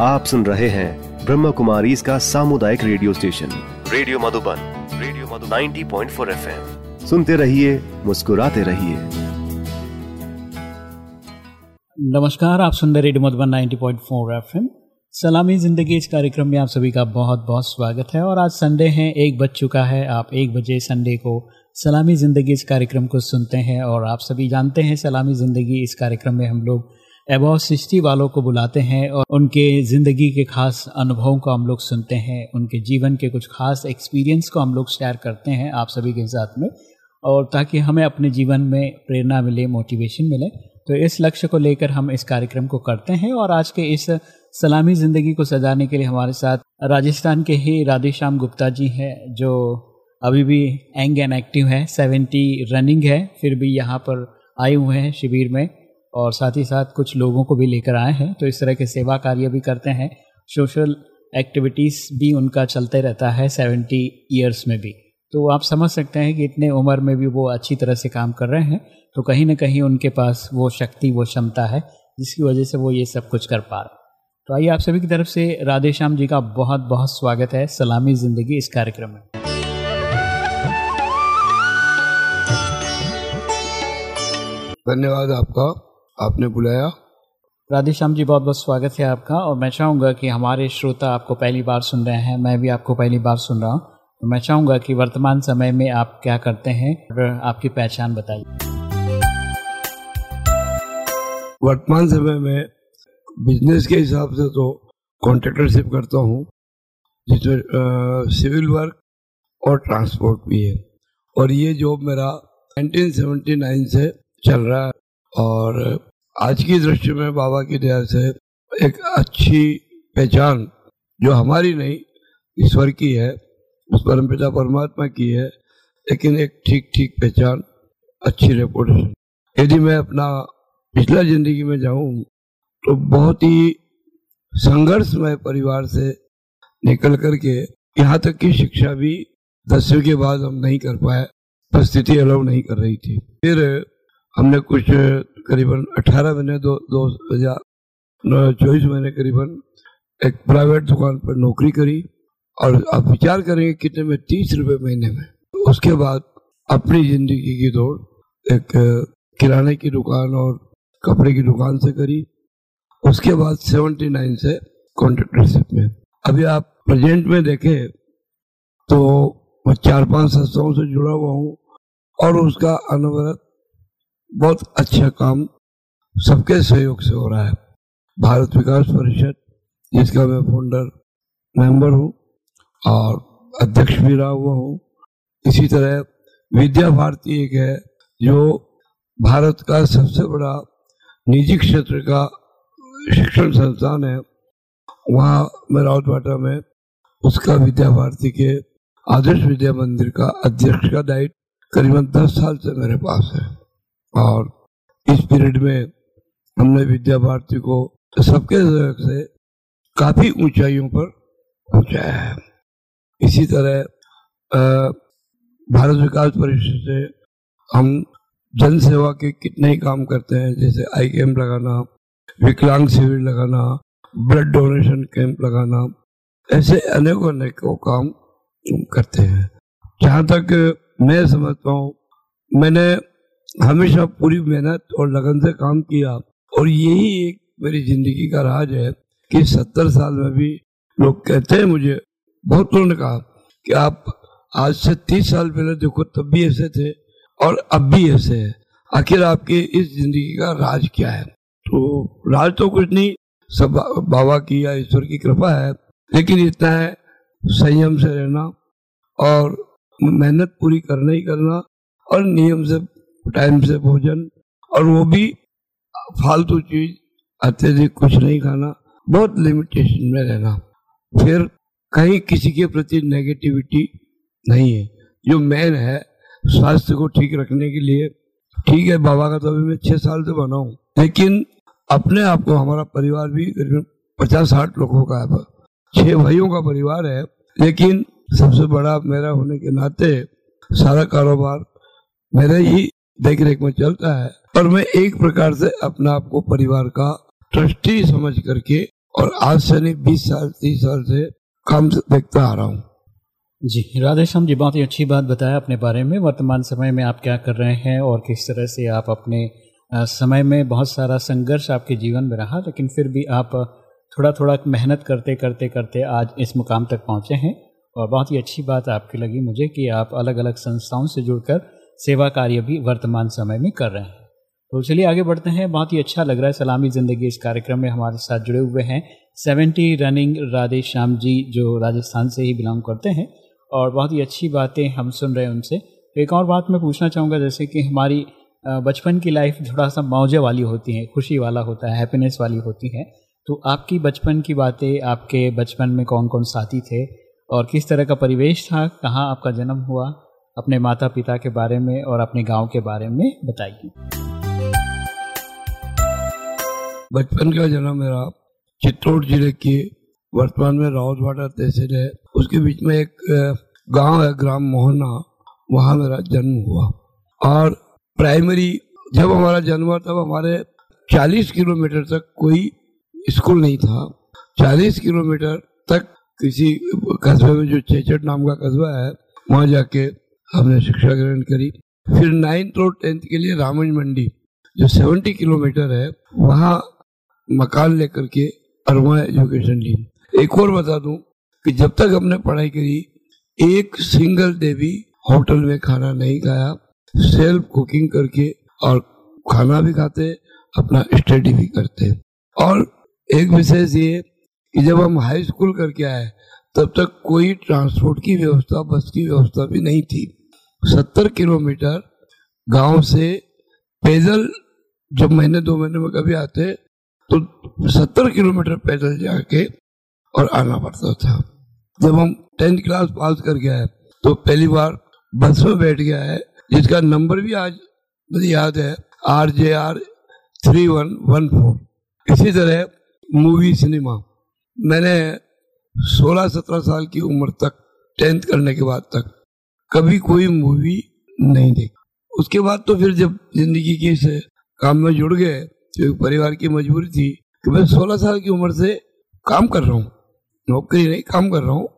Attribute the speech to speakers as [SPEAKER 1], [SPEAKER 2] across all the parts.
[SPEAKER 1] आप सुन रहे हैं ब्रह्म कुमारी इसका सामुदायिक radio station. Radio Madhuban radio Madhuban. 90.4 FM. सुनते रहिए मुस्कुराते रहिए।
[SPEAKER 2] नमस्कार आप सुन रहे रेडियो मधुबन 90.4 एफएम। सलामी ज़िंदगी इस कार्यक्रम में आप सभी का बहुत बहुत स्वागत है और आज संडे है एक बज चुका है आप एक बजे संडे को सलामी ज़िंदगी इस कार्यक्रम को सुनते हैं और आप सभी जानते हैं सलामी ज़िंदगी इस कार्यक्रम में हम लोग अबाउ सिक्सटी वालों को बुलाते हैं और उनके ज़िंदगी के खास अनुभवों को हम लोग सुनते हैं, उनके जीवन के कुछ खास एक्सपीरियंस को हम लोग शेयर करते हैं आप सभी के साथ में और ताकि हमें अपने जीवन में प्रेरणा मिले मोटिवेशन मिले। तो इस लक्ष्य को लेकर हम इस कार्यक्रम को करते हैं और आज के इस सलामी ज़िंदगी को सजाने के लिए हमारे साथ राजस्थान के ही राधेश्याम गुप्ता जी हैं, जो अभी भी एंग एंड एक्टिव है सेवेंटी रनिंग है, फिर भी यहाँ पर आए हुए हैं शिविर में। और साथ ही साथ कुछ लोगों को भी लेकर आए हैं। तो इस तरह के सेवा कार्य भी करते हैं। सोशल एक्टिविटीज़ भी उनका चलते रहता है सेवेंटी ईयर्स में भी। तो आप समझ सकते हैं कि इतने उम्र में भी वो अच्छी तरह से काम कर रहे हैं। तो कहीं ना कहीं उनके पास वो शक्ति, वो क्षमता है, जिसकी वजह से वो ये सब कुछ कर पा रहे तो आइए आप सभी की तरफ़ से राधे श्याम जी का बहुत बहुत स्वागत है सलामी ज़िंदगी इस कार्यक्रम में।
[SPEAKER 3] धन्यवाद आपका। आपने बुलाया।
[SPEAKER 2] राधे श्याम जी बहुत बहुत स्वागत है आपका और मैं चाहूँगा कि हमारे श्रोता आपको पहली बार सुन रहे हैं मैं भी आपको पहली बार सुन रहा हूँ। तो मैं चाहूँगा कि वर्तमान समय में आप क्या करते हैं और आपकी पहचान बताइए।
[SPEAKER 3] वर्तमान समय में बिज़नेस के हिसाब से तो कॉन्ट्रेक्टरशिप करता हूँ जिसमें सिविल वर्क और ट्रांसपोर्ट भी है। और ये जॉब मेरा 1979 से चल रहा है। और आज की दृष्टि में बाबा की दया से एक अच्छी पहचान जो हमारी नहीं, ईश्वर की है, उस परम पिता परमात्मा की है, लेकिन एक ठीक ठीक पहचान, अच्छी रेपुटेशन यदि मैं अपना पिछला ज़िंदगी में जाऊँ तो बहुत ही संघर्षमय परिवार से निकल करके यहाँ तक की शिक्षा भी दसवीं के बाद हम नहीं कर पाए परिस्थिति अलाउ नहीं कर रही थी। फिर हमने कुछ करीबन 18 महीने, दो दो हज़ार चौबीस महीने करीबन एक प्राइवेट दुकान पर नौकरी करी और आप विचार करेंगे कितने में, तीस रुपए महीने में। उसके बाद अपनी ज़िंदगी की दौड़ एक किराने की दुकान और कपड़े की दुकान से करी। उसके बाद 79 से कॉन्ट्रेक्टरशिप में। अभी आप प्रेजेंट में देखें तो मैं चार पाँच संस्थाओं से जुड़ा हुआ हूँ और उसका अनवरत बहुत अच्छा काम सबके सहयोग से हो रहा है। भारत विकास परिषद, जिसका मैं फाउंडर मेंबर हूँ और अध्यक्ष भी रहा हुआ हूँ। इसी तरह विद्या भारती एक है जो भारत का सबसे बड़ा निजी क्षेत्र का शिक्षण संस्थान है। वहाँ मैं रावतवाटा में उसका विद्या भारती के आदर्श विद्या मंदिर का अध्यक्ष का दायित्व करीबन दस साल से मेरे पास है। और इस पीरियड में हमने विद्या भारती को सबके सहयोग से काफ़ी ऊंचाइयों पर पहुँचाया है। इसी तरह भारत विकास परिषद से हम जन सेवा के कितने ही काम करते हैं, जैसे आई कैंप लगाना, विकलांग शिविर लगाना, ब्लड डोनेशन कैंप लगाना, ऐसे अनेकों अनेकों काम करते हैं। जहाँ तक मैं समझता हूँ, मैंने हमेशा पूरी मेहनत और लगन से काम किया। और यही एक मेरी ज़िंदगी का राज है कि सत्तर साल में भी लोग कहते हैं मुझे, बहुत लोगों ने कहा कि आप आज से तीस साल पहले देखो तब भी ऐसे थे और अब भी ऐसे है। आखिर आपके इस ज़िंदगी का राज क्या है? तो राज तो कुछ नहीं, सब बाबा की या ईश्वर की कृपा है, लेकिन इतना है संयम से रहना और मेहनत पूरी करना ही करना और नियम से टाइम से भोजन, और वो भी फालतू चीज़, अत्यधिक कुछ नहीं खाना, बहुत लिमिटेशन में रहना। फिर कहीं किसी के प्रति नेगेटिविटी नहीं है। जो मेन है, स्वास्थ्य को ठीक रखने के लिए, ठीक है, बाबा का तो अभी मैं छह साल से बना हूँ, लेकिन अपने आप को हमारा परिवार भी करीबन पचास साठ लोगों का है छह भाइयों का परिवार है, लेकिन सबसे बड़ा मेरा होने के नाते सारा कारोबार मेरे ही देख रेख में चलता है। और मैं एक प्रकार से अपने आप को परिवार का ट्रस्टी समझ करके और आज से नहीं, बीस साल, तीस साल से काम देखता आ रहा हूँ।
[SPEAKER 2] जी, राधेश्याम जी, बहुत ही अच्छी बात बताया अपने बारे में। वर्तमान समय में आप क्या कर रहे हैं और किस तरह से आप अपने समय में बहुत सारा संघर्ष आपके जीवन में रहा, लेकिन फिर भी आप थोड़ा थोड़ा मेहनत करते करते करते आज इस मुकाम तक पहुँचे हैं। और बहुत ही अच्छी बात आपकी लगी मुझे कि आप अलग अलग संस्थाओं से जुड़कर सेवा कार्य भी वर्तमान समय में कर रहे हैं। तो चलिए आगे बढ़ते हैं। बहुत ही अच्छा लग रहा है सलामी ज़िंदगी इस कार्यक्रम में हमारे साथ जुड़े हुए हैं। सेवेंटी रनिंग राधे श्याम जी, जो राजस्थान से ही बिलोंग करते हैं। और बहुत ही अच्छी बातें हम सुन रहे हैं उनसे। एक और बात मैं पूछना चाहूँगा, जैसे कि हमारी बचपन की लाइफ थोड़ा सा मौजे वाली होती है, खुशी वाला होता है, हैप्पीनेस वाली होती है। तो आपकी बचपन की बातें, आपके बचपन में कौन कौन साथी थे? और किस तरह का परिवेश था? कहाँ आपका जन्म हुआ? अपने माता पिता के बारे में और अपने गाँव के बारे में बताइए
[SPEAKER 3] बचपन का जन्म मेरा चित्तौड़ ज़िले के वर्तमान में रावतवाड़ा तहसील है। उसके बीच में एक गाँव है, ग्राम मोहना। वहाँ मेरा जन्म हुआ। और प्राइमरी जब हमारा जन्म हुआ तब हमारे 40 किलोमीटर तक कोई स्कूल नहीं था। 40 किलोमीटर तक किसी कस्बे में जो चेचट नाम का कस्बा है, वहाँ जाके हमने शिक्षा ग्रहण करी। फिर नाइन्थ और टेंथ के लिए रामन मंडी, जो 70 किलोमीटर है, वहाँ मकान लेकर के वहाँ एजुकेशन ली। एक और बता दूँ कि जब तक हमने पढ़ाई करी, एक सिंगल डे भी होटल में खाना नहीं खाया सेल्फ कुकिंग करके और खाना भी खाते, अपना स्टडी भी करते। और एक विशेष ये कि जब हम हाई स्कूल करके आए, तब तक कोई ट्रांसपोर्ट की व्यवस्था बस की व्यवस्था भी नहीं थी। सत्तर किलोमीटर गाँव से पैदल जब महीने, दो महीने में कभी आते तो सत्तर किलोमीटर पैदल जाके और आना पड़ता था। जब हम टेंथ क्लास पास कर गया है तो पहली बार बस में बैठ गया है, जिसका नंबर भी आज मुझे याद है, R J R three one one four. इसी तरह मूवी, सिनेमा। मैंने 16-17 साल की उम्र तक टेंथ करने के बाद तक कभी कोई मूवी नहीं देखी। उसके बाद तो फिर जब ज़िंदगी के से काम में जुड़ गए तो परिवार की मजबूरी थी कि मैं 16 साल की उम्र से काम कर रहा हूँ। नौकरी नहीं, काम कर रहा हूँ।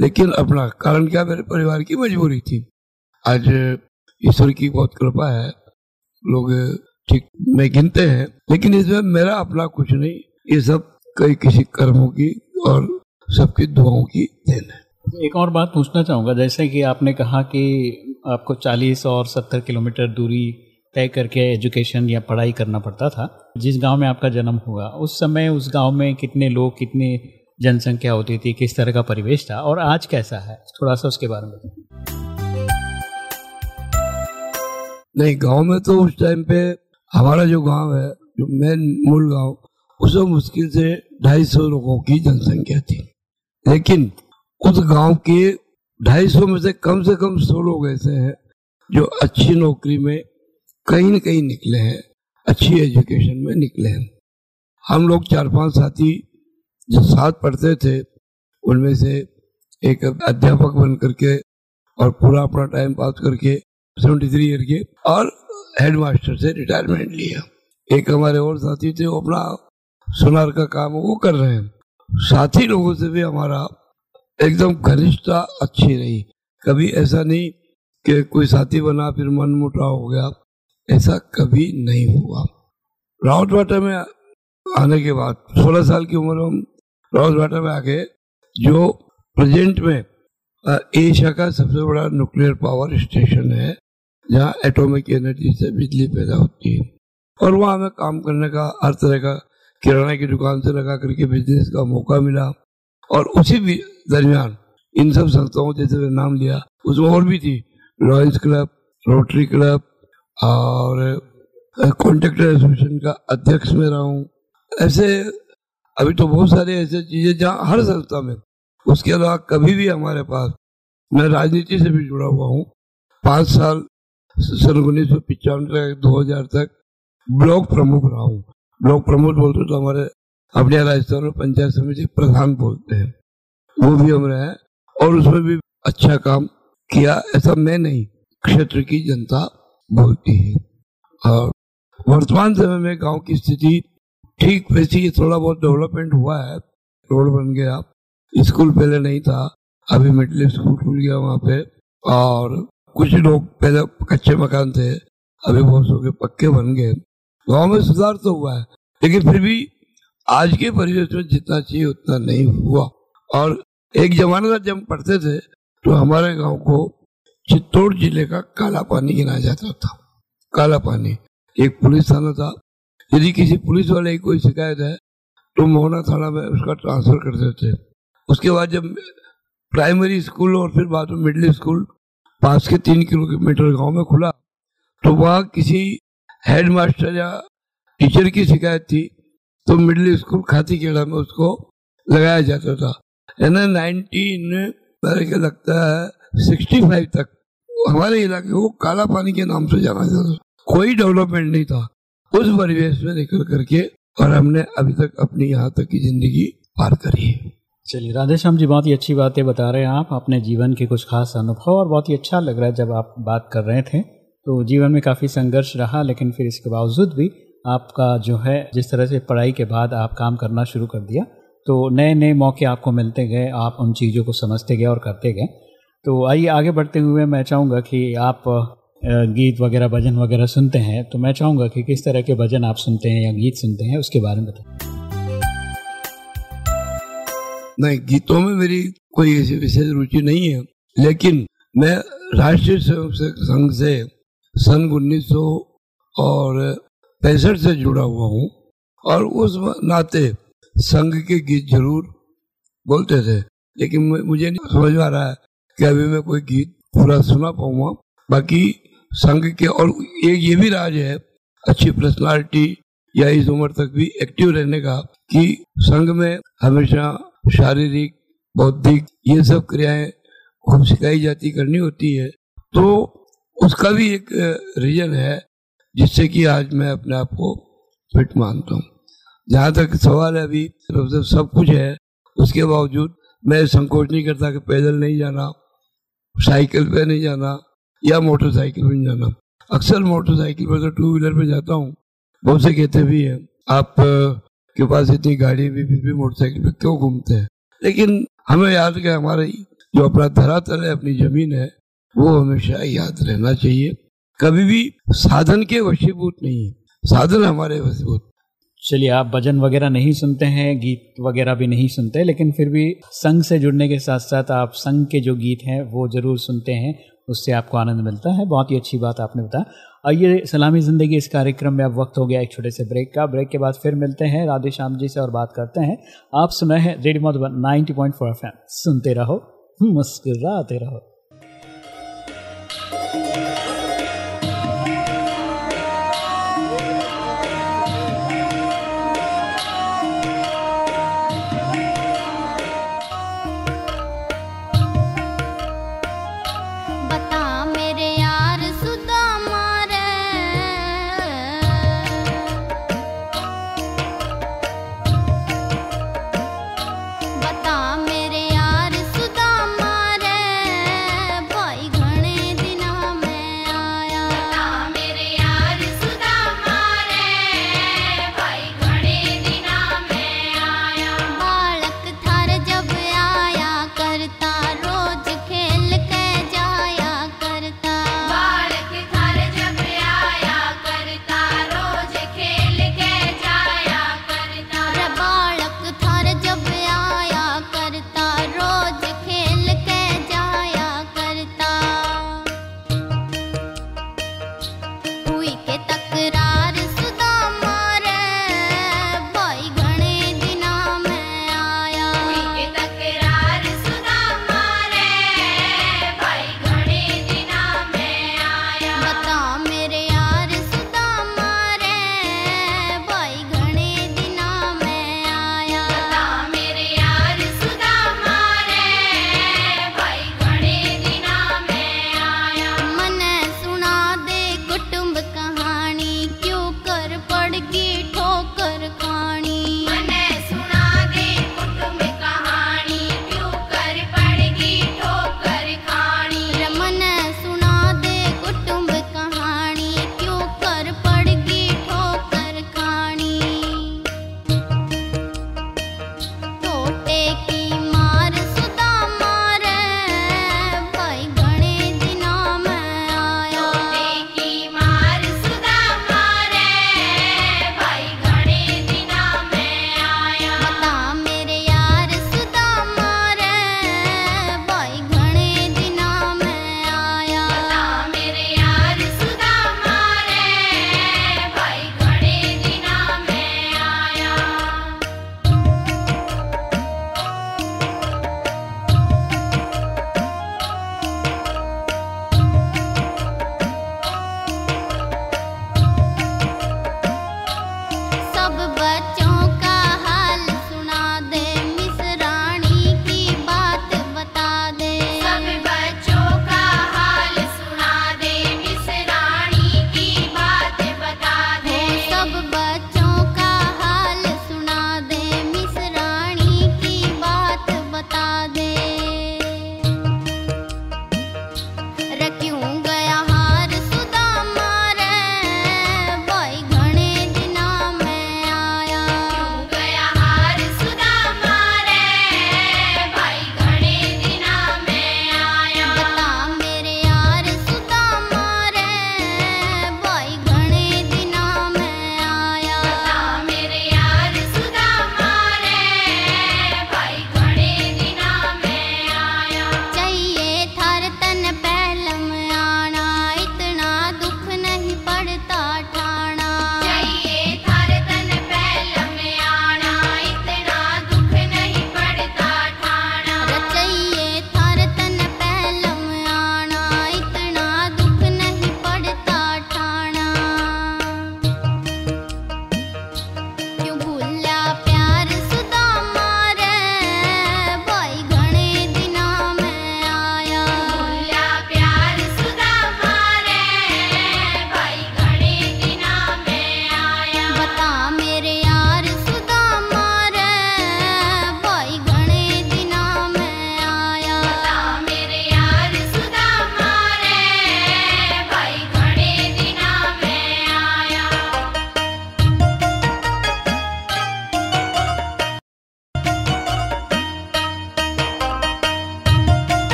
[SPEAKER 3] लेकिन अपना, कारण क्या? मेरे परिवार की मजबूरी थी। आज ईश्वर की बहुत कृपा है। लोग ठीक में गिनते हैं, लेकिन इसमें मेरा अपना कुछ नहीं। ये सब कई किसी कर्मों की और सबकी दुआओं की देन है।
[SPEAKER 2] एक और बात पूछना चाहूँगा। जैसे कि आपने कहा कि आपको 40 और 70 किलोमीटर दूरी तय करके एजुकेशन या पढ़ाई करना पड़ता था। जिस गाँव में आपका जन्म हुआ, उस समय उस गाँव में कितने लोग, कितने जनसंख्या होती थी, किस तरह का परिवेश था और आज कैसा है? थोड़ा सा उसके बारे में
[SPEAKER 3] नहीं, गाँव में तो उस टाइम पे हमारा जो गाँव है, जो मेन मूल गाँव, उसमें मुश्किल से ढाई सौ लोगों की जनसंख्या थी। लेकिन उस गाँव के ढाई सौ में से कम से कम सौ लोग ऐसे हैं जो अच्छी नौकरी में कहीं न कहीं निकले हैं, अच्छी एजुकेशन में निकले हैं। हम लोग चार पाँच साथी जो साथ पढ़ते थे, उनमें से एक अध्यापक बन करके और पूरा अपना टाइम पास करके सेवेंटी थ्री ईयर के और हेड मास्टर से रिटायरमेंट लिया। एक हमारे और साथी थे, वो अपना सुनार का काम वो कर रहे हैं। साथी लोगों से भी हमारा एकदम घनिष्ठता अच्छी रही। कभी ऐसा नहीं कि कोई साथी बना, फिर मन मुटाव हो गया। ऐसा कभी नहीं हुआ। राउत रावतवाटा में आने के बाद 16 साल की उम्र में रॉस वाटर में आके जो प्रेजेंट में एशिया का सबसे बड़ा न्यूक्लियर पावर स्टेशन है, जहाँ एटॉमिक एनर्जी से बिजली पैदा होती है। और वहाँ हमें काम करने का, हर तरह का किराना की दुकान से लगा करके बिज़नेस का मौका मिला। और उसी दरमियान। इन सब संस्थाओं, जैसे मैंने नाम लिया, उसमें और भी थी। लॉयंस क्लब रोटरी क्लब और कॉन्ट्रेक्टर एसोसिएशन का अध्यक्ष में रहा हूँ। ऐसे, अभी तो बहुत सारे ऐसे चीज़ें जहाँ हर संस्था में। उसके अलावा कभी भी हमारे पास, मैं राजनीति से भी जुड़ा हुआ हूँ। पाँच साल, सन उन्नीस सौ पिचानवे दो हज़ार तक, ब्लॉक प्रमुख रहा हूँ। ब्लॉक प्रमुख बोलते तो हमारे अपने राजस्थान में पंचायत समिति प्रधान बोलते हैं। वो भी हम रहे और उसमें भी अच्छा काम किया, ऐसा मैं नहीं। क्षेत्र की जनता बोलती है। और वर्तमान समय में गाँव की स्थिति ठीक वैसी ही, थोड़ा बहुत डेवलपमेंट हुआ है रोड बन गया। स्कूल पहले नहीं था, अभी मिडिल स्कूल खुल गया वहाँ पे, और कुछ लोग पहले कच्चे मकान थे, अभी बहुत सौ के पक्के बन गए। गाँव में सुधार तो हुआ है, लेकिन फिर भी आज के परिवेश में जितना चाहिए उतना नहीं हुआ। और एक जमाना था जब पढ़ते थे तो हमारे गाँव को चित्तौड़ ज़िले का काला पानी गिना जाता था। काला पानी। एक पुलिस थाना था। यदि किसी पुलिस वाले की कोई शिकायत है तो मोहना थाना में उसका ट्रांसफ़र कर देते उसके बाद जब प्राइमरी स्कूल और फिर बाद में मिडिल स्कूल पास के तीन किलोमीटर गाँव में खुला तो वहाँ किसी हेड मास्टर या टीचर की शिकायत थी तो मिडिल स्कूल खाती खेड़ा में उसको लगाया जाता था। नाइनटीन मेरे को लगता है? सिक्सटी फाइव तक। हमारे इलाके को काला पानी के नाम से जाना जाता था। कोई डेवलपमेंट नहीं था। उस परिवेश में निकल करके और हमने अभी तक अपनी यहाँ तक की ज़िंदगी पार करी है।
[SPEAKER 2] चलिए राधे श्याम जी, बहुत ही अच्छी बातें बता रहे हैं आप। अपने जीवन के कुछ खास अनुभव और बहुत ही अच्छा लग रहा है जब आप बात कर रहे थे। तो जीवन में काफ़ी संघर्ष रहा, लेकिन फिर इसके बावजूद भी आपका जो है, जिस तरह से पढ़ाई के बाद आप काम करना शुरू कर दिया तो नए नए मौके आपको मिलते गए, आप उन चीज़ों को समझते गए और करते गए। तो आइए आगे बढ़ते हुए मैं चाहूँगा कि आप गीत वगैरह, भजन वगैरह सुनते हैं तो मैं चाहूँगा कि किस तरह के भजन आप सुनते हैं या गीत सुनते हैं, उसके बारे में बताएँ।
[SPEAKER 3] नहीं, गीतों में मेरी कोई ऐसी विशेष रुचि नहीं है, लेकिन मैं राष्ट्रीय स्वयंसेवक संघ से सन उन्नीस सौ और पैंसठ से जुड़ा हुआ हूँ और उस नाते संघ के गीत ज़रूर बोलते थे, लेकिन मुझे नहीं समझ आ रहा है कि अभी मैं कोई गीत पूरा सुना पाऊँगा। बाकी संघ के, और एक ये भी राज है, अच्छी पर्सनालिटी या इस उम्र तक भी एक्टिव रहने का, कि संघ में हमेशा शारीरिक, बौद्धिक ये सब क्रियाएँ खूब सिखाई जाती, करनी होती है। तो उसका भी एक रीजन है, जिससे कि आज मैं अपने आप को फिट मानता हूँ। जहाँ तक सवाल है अभी सब कुछ है, उसके बावजूद मैं संकोच नहीं करता कि पैदल नहीं जाना, साइकिल पे नहीं जाना, या मोटरसाइकिल पे नहीं जाना। अक्सर मोटरसाइकिल पर तो टू व्हीलर पे जाता हूँ। बहुत से कहते भी है, आप के पास इतनी गाड़ी भी, फिर भी मोटरसाइकिल पर क्यों घूमते हैं? लेकिन हमें याद कि हमारे जो अपना धरातल है, अपनी ज़मीन है, वो हमेशा याद रहना चाहिए। कभी भी साधन के वशीभूत नहीं है। साधन हमारे वशीभूत
[SPEAKER 2] चलिए, आप भजन वगैरह नहीं सुनते हैं, गीत वगैरह भी नहीं सुनते, लेकिन फिर भी संघ से जुड़ने के साथ साथ आप संघ के जो गीत हैं, वो ज़रूर सुनते हैं, उससे आपको आनंद मिलता है। बहुत ही अच्छी बात आपने बताया। आइए, सलामी ज़िंदगी इस कार्यक्रम में अब वक्त हो गया एक छोटे से ब्रेक का। ब्रेक के बाद फिर मिलते हैं राधे श्याम जी से और बात करते हैं। आप सुना है radio Madhuban ninety point four F सुनते रहो, मुस्कुराते रहो।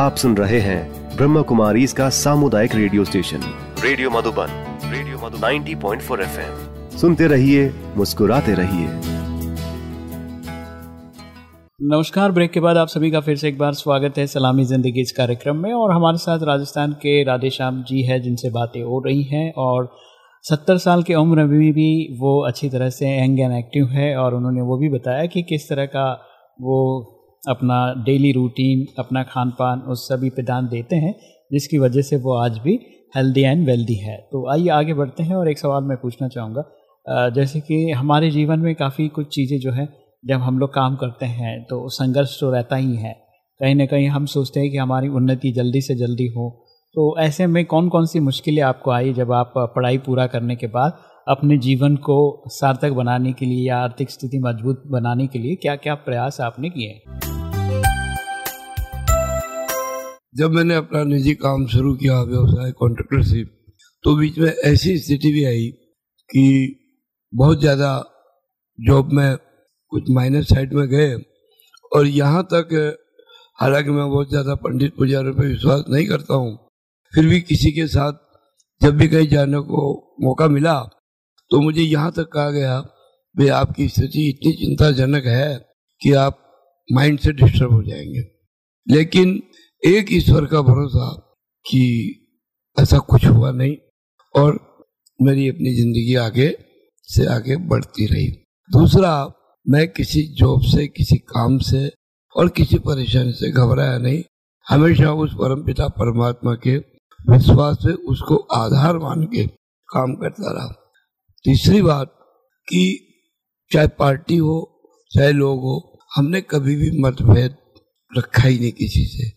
[SPEAKER 1] आप सुन रहे हैं ब्रह्म कुमारी इसका सामुदायिक radio station. Radio Madhuban radio Madhu 90.4 FM. सुनते रहिए मुस्कुराते रहिए।
[SPEAKER 2] नमस्कार ब्रेक के बाद आप सभी का फिर से एक बार स्वागत है सलामी ज़िंदगी इस कार्यक्रम में और हमारे साथ राजस्थान के राधेश्याम जी है जिनसे बातें हो रही हैं और सत्तर साल की उम्र में भी वो अच्छी तरह से यंग एंड एक्टिव है और उन्होंने वो भी बताया कि किस तरह का वो अपना डेली रूटीन अपना खान पान उस सभी पे ध्यान देते हैं, जिसकी वजह से वो आज भी हेल्दी एंड वेल्दी है। तो आइए आगे बढ़ते हैं और एक सवाल मैं पूछना चाहूँगा। जैसे कि हमारे जीवन में काफ़ी कुछ चीज़ें जो है, जब हम लोग काम करते हैं तो संघर्ष तो रहता ही है। कहीं ना कहीं हम सोचते हैं कि हमारी उन्नति जल्दी से जल्दी हो। तो ऐसे में कौन कौन सी मुश्किलें आपको आई जब आप पढ़ाई पूरा करने के बाद अपने जीवन को सार्थक बनाने के लिए या आर्थिक स्थिति मज़बूत बनाने के लिए क्या क्या प्रयास आपने किए?
[SPEAKER 3] जब मैंने अपना निजी काम शुरू किया, व्यवसाय कॉन्ट्रेक्टरशिप तो बीच में ऐसी स्थिति भी आई कि बहुत ज़्यादा जॉब में कुछ माइनस साइड में गए और यहाँ तक, हालाँकि मैं बहुत ज़्यादा पंडित पुजारी पर विश्वास नहीं करता हूँ, फिर भी किसी के साथ जब भी कहीं जाने को मौका मिला तो मुझे यहाँ तक कहा गया भाई आपकी स्थिति इतनी चिंताजनक है कि आप माइंड से डिस्टर्ब हो जाएँगे। लेकिन एक ईश्वर का भरोसा कि ऐसा कुछ हुआ नहीं और मेरी अपनी ज़िंदगी आगे से आगे बढ़ती रही। दूसरा, मैं किसी जॉब से, किसी काम से और किसी परेशानी से घबराया नहीं। हमेशा उस परम पिता परमात्मा के विश्वास से उसको आधार मान के काम करता रहा। तीसरी बात कि चाहे पार्टी हो, चाहे लोग हो, हमने कभी भी मतभेद रखा ही नहीं किसी से।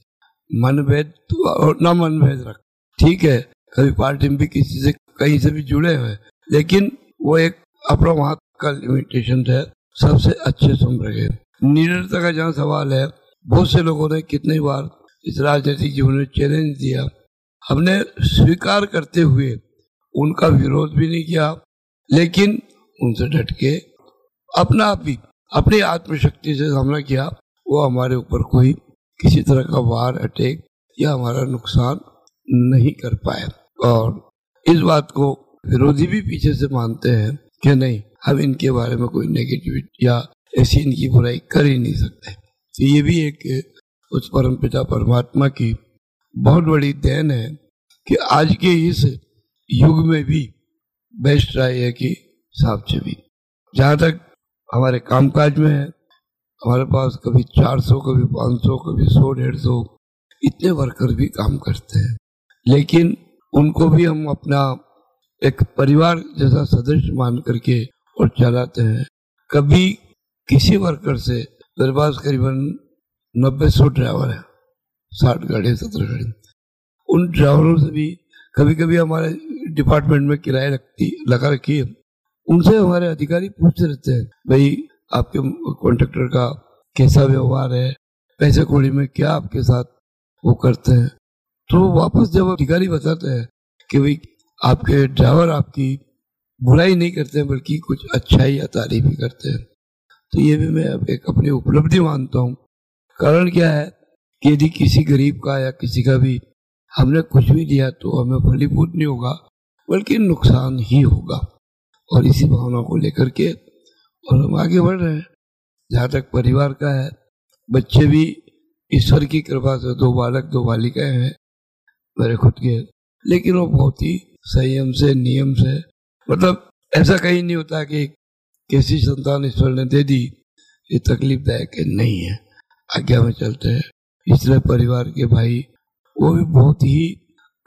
[SPEAKER 3] मनभेद तो और न मनभेद रख। ठीक है, कभी पार्टी में भी किसी से कहीं से भी जुड़े हुए लेकिन वो एक अपना वहाँ का लिमिटेशन है, सबसे अच्छे सुन रहे। निडरता का जहाँ सवाल है, बहुत से लोगों ने कितनी बार इस राजनीतिक जीवन में चैलेंज दिया। हमने स्वीकार करते हुए उनका विरोध भी नहीं किया लेकिन उनसे डट के अपना आप ही अपनी आत्मशक्ति से सामना किया। वो हमारे ऊपर कोई किसी तरह का वार, अटैक या हमारा नुकसान नहीं कर पाए। और इस बात को विरोधी भी पीछे से मानते हैं कि नहीं, हम इनके बारे में कोई नेगेटिविटी या ऐसी इनकी बुराई कर ही नहीं सकते। तो ये भी एक उस परम पिता परमात्मा की बहुत बड़ी देन है कि आज के इस युग में भी बेस्ट राय है कि साफ़ छवि। जहाँ तक हमारे कामकाज में है, हमारे पास कभी 400 कभी 500 कभी 100 डेढ़ सौ, इतने वर्कर भी काम करते हैं। लेकिन उनको भी हम अपना एक परिवार जैसा सदस्य मान करके और चलाते हैं। कभी किसी वर्कर से मेरे पास करीबन नब्बे सौ ड्राइवर है, साठ गाड़ी सत्रह गाड़ी उन ड्राइवरों से भी कभी कभी हमारे डिपार्टमेंट में किराए रखती, लगा रखी है। उनसे हमारे अधिकारी पूछते रहते हैं, भाई, आपके कॉन्ट्रेक्टर का कैसा व्यवहार है? पैसे कौड़ी में क्या आपके साथ वो करते हैं? तो वापस जब अधिकारी बताते हैं कि, भाई, आपके ड्राइवर आपकी बुराई नहीं करते हैं, बल्कि कुछ अच्छाई या तारीफ़ भी करते हैं। तो ये भी मैं एक अपनी उपलब्धि मानता हूँ। कारण क्या है कि यदि किसी गरीब का या किसी का भी हमने कुछ भी दिया तो हमें फलीभूत नहीं होगा। बल्कि नुकसान ही होगा। और इसी भावना को लेकर के और हम आगे बढ़ रहे हैं। जहाँ तक परिवार का है, बच्चे भी ईश्वर की कृपा से दो बालक, दो बालिकाएँ हैं, मेरे खुद के। लेकिन वो बहुत ही संयम से, नियम से मतलब ऐसा कहीं नहीं होता कि कैसी संतान ईश्वर ने दे दी, ये तकलीफदायक नहीं है। आज्ञा में चलते हैं। इसलिए परिवार के भाई, वो भी बहुत ही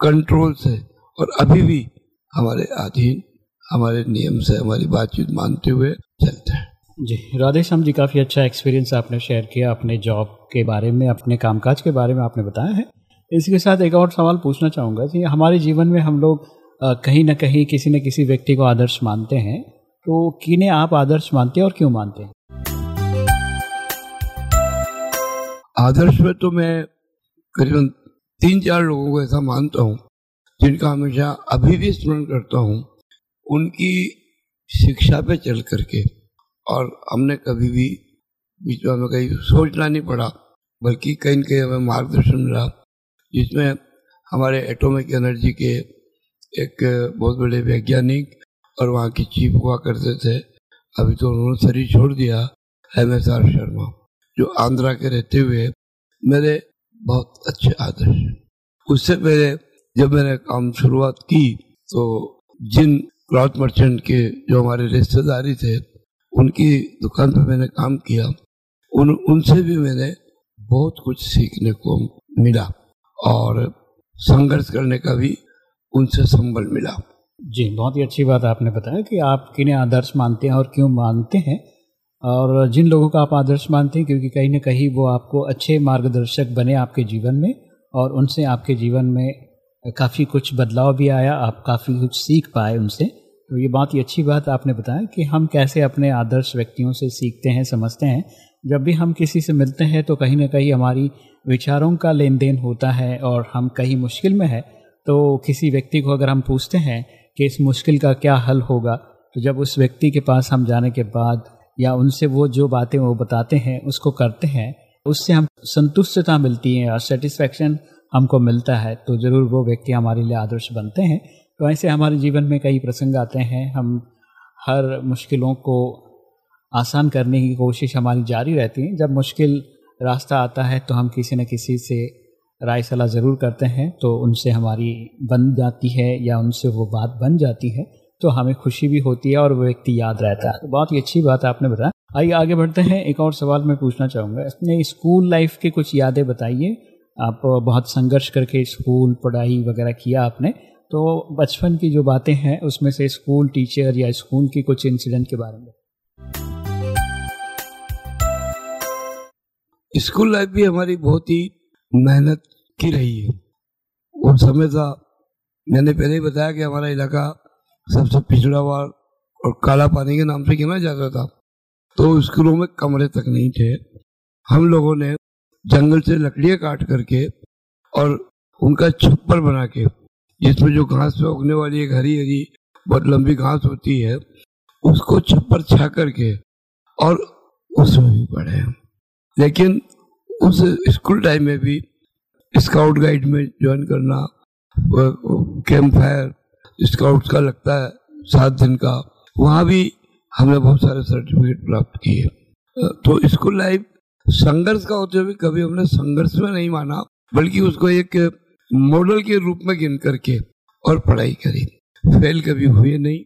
[SPEAKER 3] कंट्रोल से और अभी भी हमारे अधीन हमारे नियम से हमारी बातचीत मानते हुए चलते हैं।
[SPEAKER 2] जी राधे श्याम जी काफ़ी अच्छा एक्सपीरियंस आपने शेयर किया अपने जॉब के बारे में अपने कामकाज के बारे में आपने बताया है। इसके साथ एक और सवाल पूछना चाहूँगा कि हमारे जीवन में हम लोग कहीं ना कहीं किसी न किसी व्यक्ति को आदर्श मानते हैं तो किन्हें आप आदर्श मानते हैं और क्यों मानते हैं?
[SPEAKER 3] आदर्श में तो मैं करीबन तीन चार लोगों को ऐसा मानता हूँ। जिनका हमेशा अभी भी स्मरण करता हूँ, उनकी शिक्षा पे चल करके और हमने कभी भी बीच में हमें कहीं सोचना नहीं पड़ा, बल्कि कहीं कहीं हमें मार्गदर्शन मिला, जिसमें हमारे एटॉमिक एनर्जी के एक बहुत बड़े वैज्ञानिक और वहाँ की चीफ हुआ करते थे। अभी तो उन्होंने शरीर छोड़ दिया, एम एस आर शर्मा, जो आंध्रा के रहते हुए मेरे बहुत अच्छे आदर्श उससे पहले जब मैंने काम शुरुआत की तो जिन क्लॉथ मर्चेंट के जो हमारे रिश्तेदारी थे, उनकी दुकान पर मैंने काम किया। उन, उनसे भी मैंने बहुत कुछ सीखने को मिला और संघर्ष करने का भी उनसे संबल मिला।
[SPEAKER 2] जी, बहुत ही अच्छी बात आपने बताया कि आप किन्हें आदर्श मानते हैं और क्यों मानते हैं। और जिन लोगों का आप आदर्श मानते हैं, क्योंकि कहीं ना कहीं वो आपको अच्छे मार्गदर्शक बने आपके जीवन में और उनसे आपके जीवन में काफ़ी कुछ बदलाव भी आया, आप काफ़ी कुछ सीख पाए उनसे। तो ये बहुत ही अच्छी बात आपने बताया कि हम कैसे अपने आदर्श व्यक्तियों से सीखते हैं, समझते हैं। जब भी हम किसी से मिलते हैं तो कहीं ना कहीं हमारी विचारों का लेन देन होता है और हम कहीं मुश्किल में है तो किसी व्यक्ति को अगर हम पूछते हैं कि इस मुश्किल का क्या हल होगा तो जब उस व्यक्ति के पास हम जाने के बाद या उनसे वो जो बातें वो बताते हैं, उसको करते हैं, उससे हम संतुष्टता मिलती है और सेटिस्फैक्शन हमको मिलता है तो ज़रूर वो व्यक्ति हमारे लिए आदर्श बनते हैं। तो ऐसे हमारे जीवन में कई प्रसंग आते हैं। हम हर मुश्किलों को आसान करने की कोशिश हमारी जारी रहती है। जब मुश्किल रास्ता आता है तो हम किसी न किसी से राय सलाह ज़रूर करते हैं तो उनसे हमारी बन जाती है या उनसे वो बात बन जाती है तो हमें खुशी भी होती है और वो व्यक्ति याद रहता है। तो बहुत ही अच्छी बात है आपने बताया। आइए आगे बढ़ते हैं। एक और सवाल मैं पूछना चाहूँगा। अपने स्कूल लाइफ की कुछ यादें बताइए। आप बहुत संघर्ष करके स्कूल, पढ़ाई वगैरह किया आपने तो बचपन की जो बातें हैं, उसमें से स्कूल टीचर या स्कूल की कुछ इंसिडेंट के बारे में।
[SPEAKER 3] स्कूल लाइफ भी हमारी बहुत ही मेहनत की रही है। उस समय था, मैंने पहले ही बताया कि हमारा इलाका सबसे पिछड़ा हुआ और काला पानी के नाम से गिना जाता था। तो स्कूलों में कमरे तक नहीं थे। हम लोगों ने जंगल से लकड़ियाँ काट करके और उनका छप्पर बना के, जिसमें जो घास पे उगने वाली एक हरी हरी बहुत लंबी घास होती है, उसको छप्पर छा करके और उसमें भी पढ़े लेकिन उस स्कूल टाइम में भी स्काउट गाइड में ज्वाइन करना कैंप फायर स्काउट का लगता है, सात दिन का, वहाँ भी हमने बहुत सारे सर्टिफिकेट प्राप्त किए। तो स्कूल लाइफ संघर्ष का होते हुए कभी हमने संघर्ष में नहीं माना, बल्कि उसको एक मॉडल के रूप में गिन करके और पढ़ाई करी। फेल कभी हुए नहीं।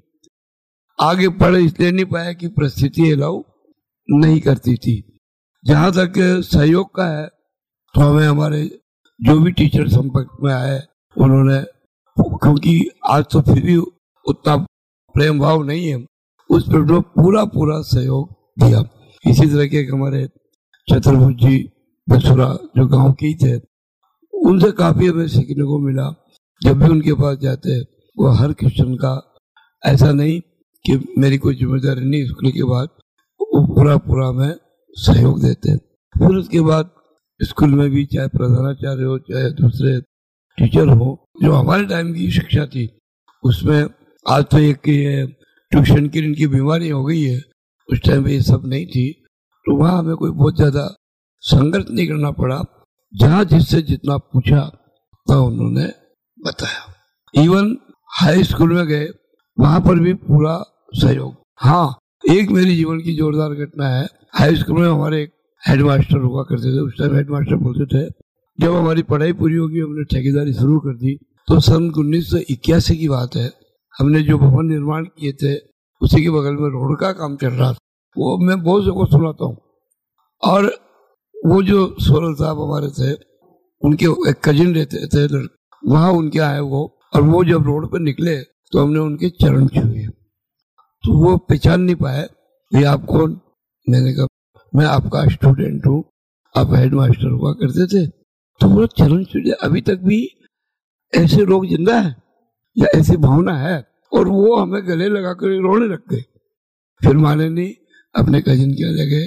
[SPEAKER 3] आगे पढ़ इसलिए नहीं पाया कि परिस्थिति अलाउ नहीं करती थी। जहाँ तक सहयोग का है तो हमें हमारे जो भी टीचर संपर्क में आए, उन्होंने क्योंकि आज तो फिर भी उतना प्रेम भाव नहीं है, उस पर पूरा पूरा सहयोग दिया। इसी तरह के हमारे चतुर्भुज जी बसुरा जो गाँव के ही थे, उनसे काफ़ी हमें सीखने को मिला। जब भी उनके पास जाते वो हर क्वेश्चन का, ऐसा नहीं कि मेरी कोई ज़िम्मेदारी नहीं, स्कूल के बाद वो पूरा पूरा हमें सहयोग देते। हैं फिर उसके बाद स्कूल में भी चाहे प्रधानाचार्य हो, चाहे दूसरे टीचर हो, जो हमारे टाइम की शिक्षा थी, उसमें आज तो एक ट्यूशन की इनकी बीमारी हो गई है, उस टाइम पे ये सब नहीं थी। तो वहाँ हमें कोई बहुत ज़्यादा संघर्ष नहीं करना पड़ा। जहाँ जिससे जितना पूछा तो उन्होंने बताया। इवन हाई स्कूल में गए, वहाँ पर भी पूरा सहयोग। हाँ एक मेरी जीवन की जोरदार घटना है। हाई स्कूल में हमारे एक हेडमास्टर हुआ करते थे। उस टाइम हेडमास्टर बोलते थे, जब हमारी पढ़ाई पूरी होगी, हमने ठेकेदारी शुरू कर दी तो सन उन्नीस सौ इक्यासी की बात है। हमने जो भवन निर्माण किए थे, उसी के बगल में रोड का काम चल रहा था। वो मैं बहुत को सुनाता हूँ। और वो जो सोरल साहब हमारे थे, उनके एक कजिन रहते थे वहाँ उनके आए वो, और वो जब रोड पर निकले तो हमने उनके चरण छुए। तो वो पहचान नहीं पाए, ये आप कौन? मैंने कहा, मैं आपका स्टूडेंट हूँ। आप हेड मास्टर हुआ करते थे। तो वो चरण छुए। अभी तक भी ऐसे लोग ज़िंदा है, या ऐसी भावना है? और वो हमें गले लगा कर रोने लग गए। फिर माने नहीं अपने कजिन के लगे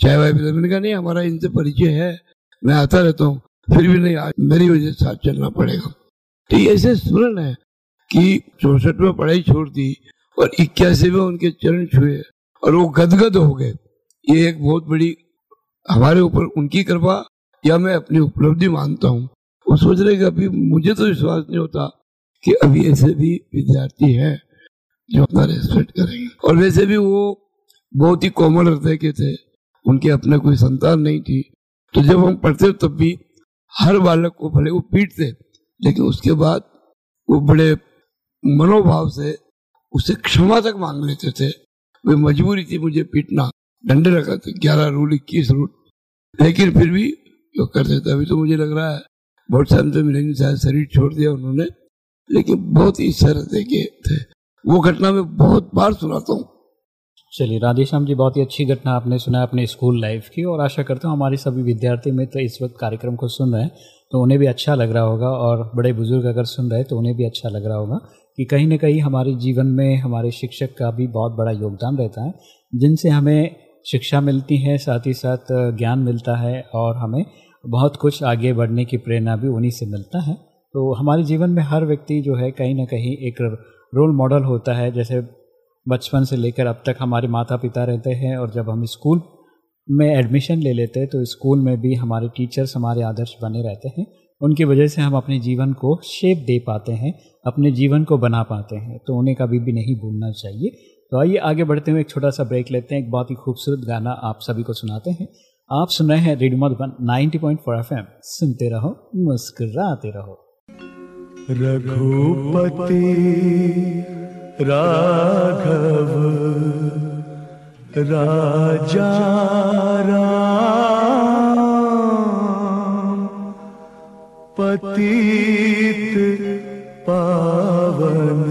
[SPEAKER 3] चाय वाय पिला मैंने कहा, नहीं, हमारा इनसे परिचय है। मैं आता रहता हूँ। फिर भी नहीं, आज मेरी वजह से साथ चलना पड़ेगा। तो ऐसे स्मरण है कि चौसठ में पढ़ाई छोड़ दी और इक्यासी में उनके चरण छुए और वो गदगद हो गए। ये एक बहुत बड़ी, हमारे ऊपर उनकी कृपा या मैं अपनी उपलब्धि मानता हूँ। वो सोच रहे कि अभी मुझे तो विश्वास नहीं होता कि अभी ऐसे भी विद्यार्थी हैं जो अपना रेस्पेक्ट करेंगे। और वैसे भी वो बहुत ही कोमल हृदय के थे। उनके अपने कोई संतान नहीं थी। तो जब हम पढ़ते तब भी हर बालक को भले वो पीटते लेकिन उसके बाद वो बड़े मनोभाव से उसे क्षमा तक मांग लेते थे। वे मजबूरी थी मुझे पीटना। डंडे रखा थे, ग्यारह रूल, इक्कीस रूल। लेकिन फिर भी जो करते थे। अभी तो मुझे लग रहा है, बहुत टाइम से मिलेंगे, शायद शरीर छोड़ दिया उन्होंने। लेकिन बहुत ही सरल के थे। वो घटना मैं बहुत बार सुनाता हूँ।
[SPEAKER 2] चलिए, राधेश्याम जी, बहुत ही अच्छी घटना आपने सुना अपने स्कूल लाइफ की और आशा करता हूँ हमारे सभी विद्यार्थी मित्र इस वक्त कार्यक्रम को सुन रहे हैं तो उन्हें भी अच्छा लग रहा होगा और बड़े बुज़ुर्ग अगर सुन रहे तो उन्हें भी अच्छा लग रहा होगा कि कहीं ना कहीं हमारे जीवन में हमारे शिक्षक का भी बहुत बड़ा योगदान रहता है, जिनसे हमें शिक्षा मिलती है, साथ ही साथ ज्ञान मिलता है और हमें बहुत कुछ आगे बढ़ने की प्रेरणा भी उन्हीं से मिलता है। तो हमारे जीवन में हर व्यक्ति जो है कहीं ना कहीं एक रोल मॉडल होता है, जैसे बचपन से लेकर अब तक हमारे माता पिता रहते हैं और जब हम स्कूल में एडमिशन ले लेते हैं तो स्कूल में भी हमारे टीचर्स हमारे आदर्श बने रहते हैं। उनकी वजह से हम अपने जीवन को शेप दे पाते हैं, अपने जीवन को बना पाते हैं तो उन्हें कभी भी नहीं भूलना चाहिए। तो आइए आगे बढ़ते हुए एक छोटा सा ब्रेक लेते हैं, एक बहुत ही खूबसूरत गाना आप सभी को सुनाते हैं। आप सुन रहे हैं रेडियो मधुबन 90.4 पॉइंट सुनते रहो, मुस्कुराते रहो।
[SPEAKER 4] रघुपति राघव राजा राम पतित पावन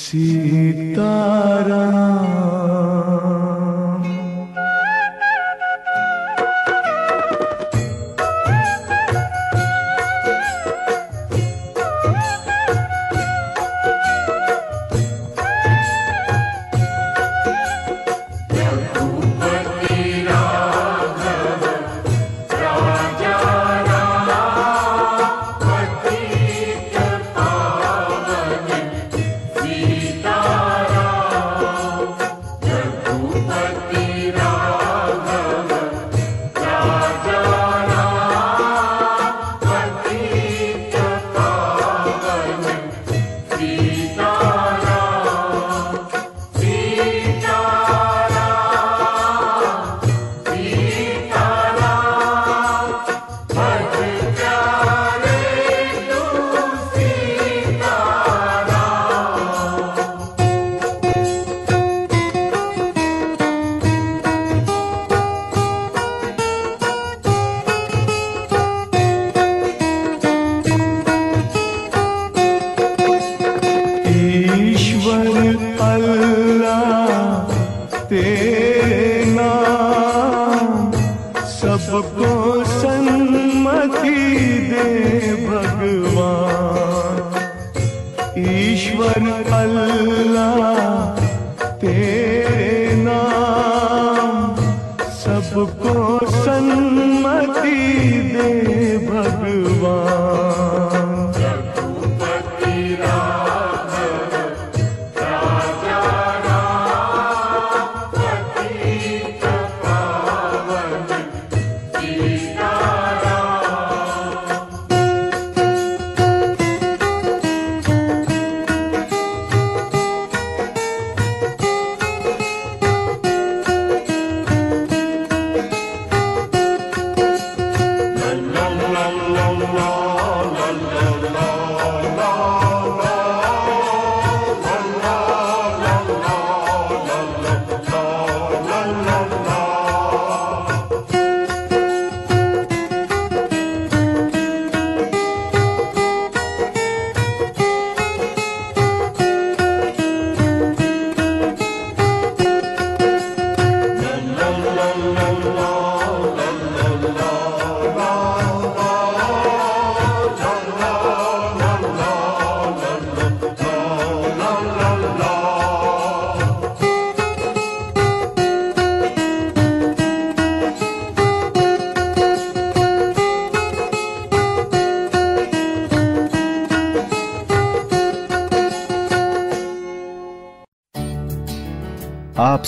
[SPEAKER 4] सीताराम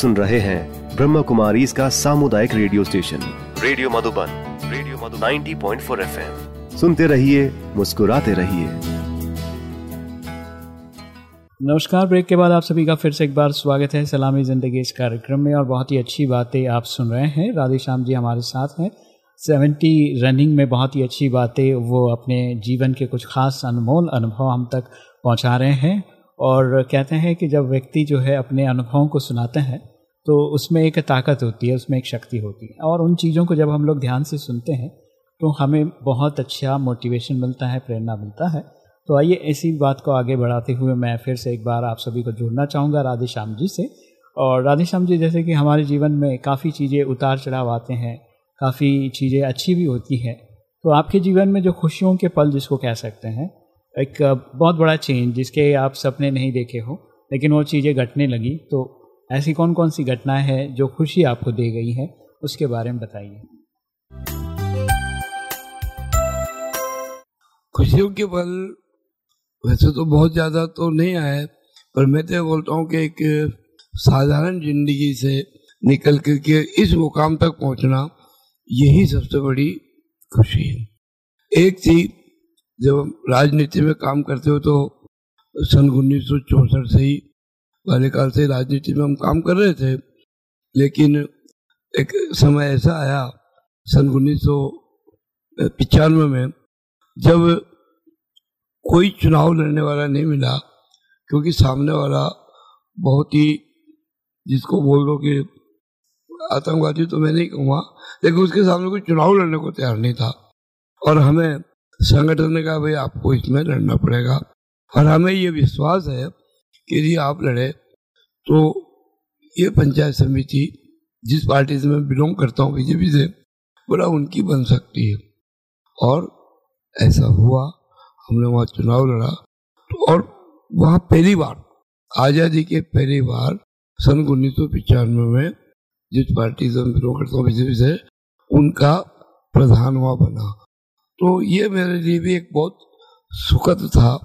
[SPEAKER 1] सुन रहे हैं ब्रह्म कुमारी इसका सामुदायिक radio station. Radio Madhuban, radio Madhu 90.4 FM. सुनते रहिए, मुस्कुराते रहिए।
[SPEAKER 2] नमस्कार, ब्रेक के बाद आप सभी का फिर से एक बार स्वागत है सलामी ज़िंदगी इस कार्यक्रम में और बहुत ही अच्छी बातें आप सुन रहे हैं। राधे श्याम जी हमारे साथ हैं। सेवेंटी रनिंग में बहुत ही अच्छी बातें वो अपने जीवन के कुछ खास अनमोल अनुभव हम तक पहुँचा रहे हैं। और कहते हैं कि जब व्यक्ति जो है अपने अनुभवों को सुनाते हैं तो उसमें एक ताकत होती है, उसमें एक शक्ति होती है। और उन चीज़ों को जब हम लोग ध्यान से सुनते हैं तो हमें बहुत अच्छा मोटिवेशन मिलता है, प्रेरणा मिलता है। तो आइए इसी बात को आगे बढ़ाते हुए मैं फिर से एक बार आप सभी को जोड़ना चाहूँगा राधे श्याम जी से। और राधे श्याम जी, जैसे कि हमारे जीवन में काफ़ी चीज़ें उतार चढ़ाव आते हैं, काफ़ी चीज़ें अच्छी भी होती हैं तो आपके जीवन में जो खुशियों के पल जिसको कह सकते हैं, एक बहुत बड़ा चेंज जिसके आप सपने नहीं देखे हो, लेकिन वो चीज़ें घटने लगी तो ऐसी कौन कौन सी घटनाएँ हैं जो खुशी आपको दे गई है, उसके बारे में बताइए।
[SPEAKER 3] खुशियों के पल वैसे तो बहुत ज़्यादा तो नहीं आए, पर मैं तो बोलता हूँ कि एक साधारण ज़िंदगी से निकल कर के इस मुकाम तक पहुँचना, यही सबसे बड़ी खुशी है। एक थी, जब राजनीति में काम करते हो तो सन उन्नीस से ही बाल्यकाल से राजनीति में हम काम कर रहे थे, लेकिन एक समय ऐसा आया, सन उन्नीस सौ पिचानवे में, जब कोई चुनाव लड़ने वाला नहीं मिला, क्योंकि सामने वाला बहुत ही, जिसको बोल दो कि आतंकवादी तो मैं नहीं कहूँगा, लेकिन उसके सामने कोई चुनाव लड़ने को तैयार नहीं था। और हमें संगठन ने कहा, भाई आपको इसमें लड़ना पड़ेगा। और हमें ये विश्वास है कि यदि आप लड़े तो ये पंचायत समिति जिस पार्टी से मैं बिलोंग करता हूँ बीजेपी से, बोला उनकी बन सकती है। और ऐसा हुआ, हमने वहाँ चुनाव लड़ा। तो और वहाँ पहली बार, आज़ादी के पहली बार, सन उन्नीस सौ पिचानवे में जिस पार्टी से मैं बिलोंग करता हूँ बीजेपी से, उनका प्रधान वहाँ बना। तो ये मेरे लिए भी एक बहुत सुखद था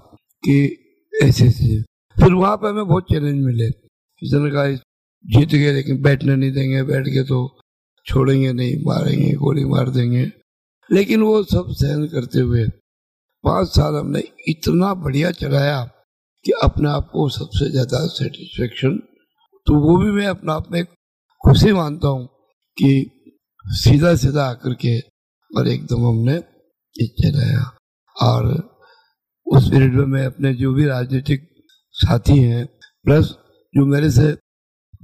[SPEAKER 3] कि ऐसे ऐसे फिर वहाँ पे हमें बहुत चैलेंज मिले। किसी ने कहा, जीत गए, लेकिन बैठने नहीं देंगे, बैठ के तो छोड़ेंगे नहीं, मारेंगे, गोली मार देंगे। लेकिन वो सब सहन करते हुए पाँच साल हमने इतना बढ़िया चलाया कि अपने आप को सबसे ज़्यादा सेटिस्फेक्शन तो वो भी मैं अपने आप में खुशी मानता हूँ कि सीधा सीधा आकर के और एकदम हमने चलाया। और उस पीरियड में मैं अपने जो भी राजनीतिक साथी हैं। प्लस जो मेरे से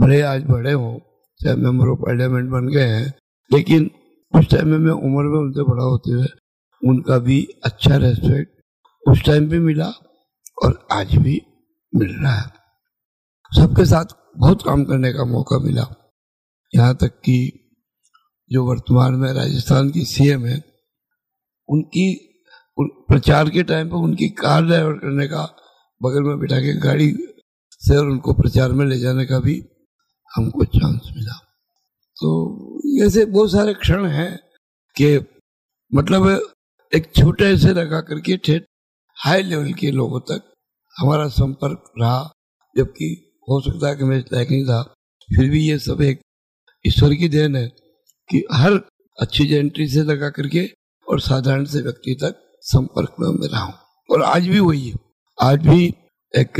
[SPEAKER 3] बड़े आज बड़े हों, चाहे मेंबर ऑफ़ पार्लियामेंट बन गए हैं, लेकिन उस टाइम में मैं उम्र में उनसे बड़ा होते हुए उनका भी अच्छा रेस्पेक्ट उस टाइम भी मिला और आज भी मिल रहा है। सबके साथ बहुत काम करने का मौका मिला। यहाँ तक कि जो वर्तमान में राजस्थान की सीएम है, उनकी उन प्रचार के टाइम पर उनकी कार ड्राइवर करने का बगल में बिठा के गाड़ी से और उनको प्रचार में ले जाने का भी हमको चांस मिला। तो ऐसे बहुत सारे क्षण हैं कि मतलब एक छोटे से लगा करके ठेठ हाई लेवल के लोगों तक हमारा संपर्क रहा, जबकि हो सकता है कि मैं लायक नहीं था। फिर भी ये सब एक ईश्वर की देन है कि हर अच्छी जेंट्री से लगा करके और साधारण से व्यक्ति तक संपर्क में मैं रहा हूँ। और आज भी वही है। आज भी एक